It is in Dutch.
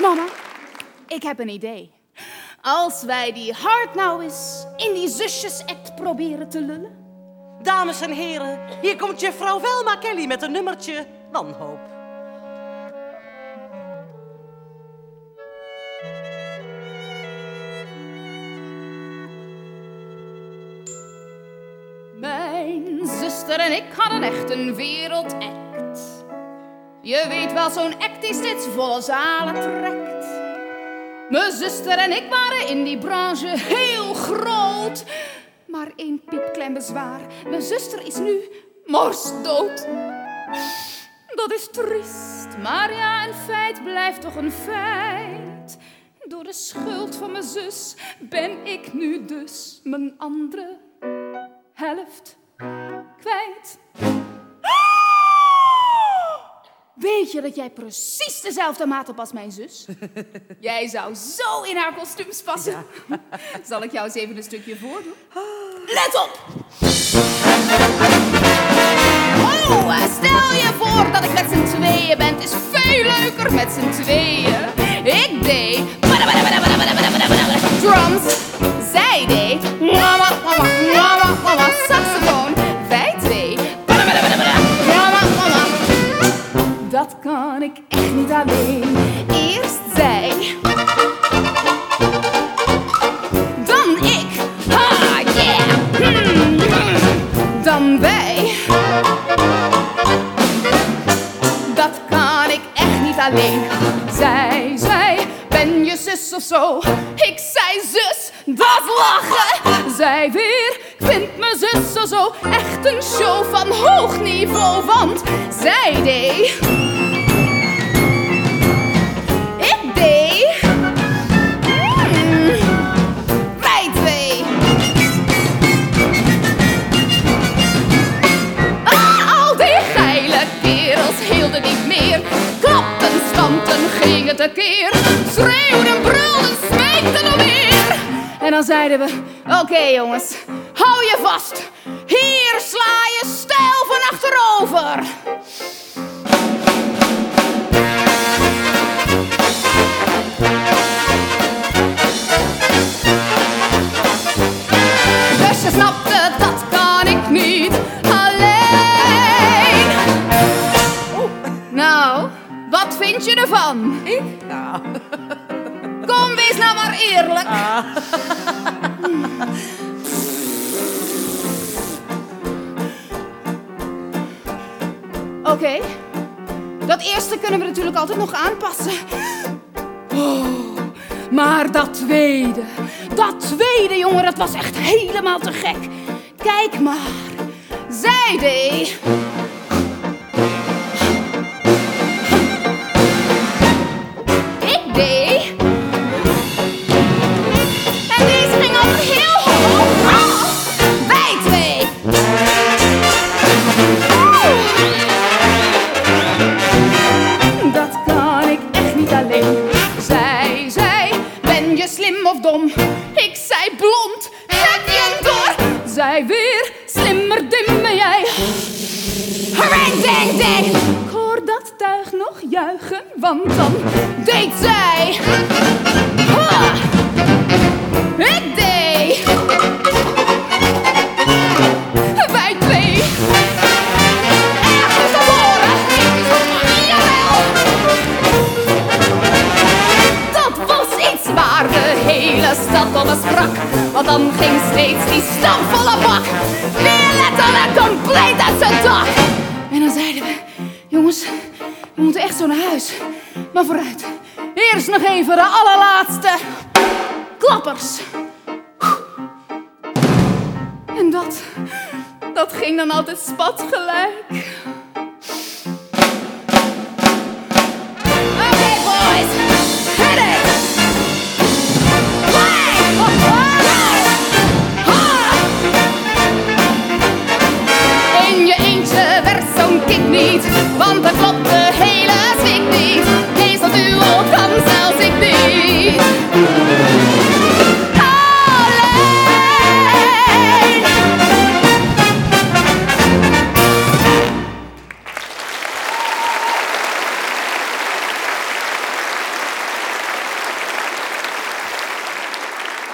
Mama, ik heb een idee. Als wij die hart nou eens in die zusjes-act proberen te lullen. Dames en heren, hier komt juffrouw Velma Kelly met een nummertje Wanhoop. Mijn zuster en ik hadden echt een wereldact. Je weet wel, zo'n act die steeds volle zalen trekt. Mijn zuster en ik waren in die branche heel groot. Maar één piepklein bezwaar. Mijn zuster is nu morsdood. Dat is triest, maar ja, een feit blijft toch een feit. Door de schuld van mijn zus ben ik nu dus mijn andere helft kwijt. Weet je dat jij precies dezelfde maat hebt als mijn zus? Jij zou zo in haar kostuums passen. Zal ik jou eens even een stukje voordoen? Let op! Oh, stel je voor dat ik met z'n tweeën ben. Het is veel leuker met z'n tweeën. Dat kan ik echt niet alleen. Eerst zij. Dan ik. Ha, yeah. Hmm. Dan wij. Dat kan ik echt niet alleen. Zij, zij, ben je zus of zo? Ik zei zus, dat lachen. Zij weer, ik vind mijn zus zo echt een show van hoog niveau. Want zij deed. Gingen tekeer. Schreeuwden, brulden, smeekten meer. En dan zeiden we, oké jongens, hou je vast. Hier sla je stijl van achterover. Wat vind je ervan? Ik? Ja. Kom, wees nou maar eerlijk. Oké, dat eerste kunnen we natuurlijk altijd nog aanpassen. Oh, maar dat tweede, dat tweede, jongen, dat was echt helemaal te gek. Kijk maar, zij alleen. Zij, zij, ben je slim of dom? Ik zei blond, heb je hem door? Zij weer, slimmer dim ben jij. Harang, dang, dang. Ik hoor dat tuig nog juichen, want dan deed zij. Ha! Want dan ging steeds die stamvolle bak. Weer letterlijk compleet uit zijn dak. En dan zeiden we, jongens, we moeten echt zo naar huis. Maar vooruit, eerst nog even de allerlaatste klappers. En dat, dat ging dan altijd spatgelijk.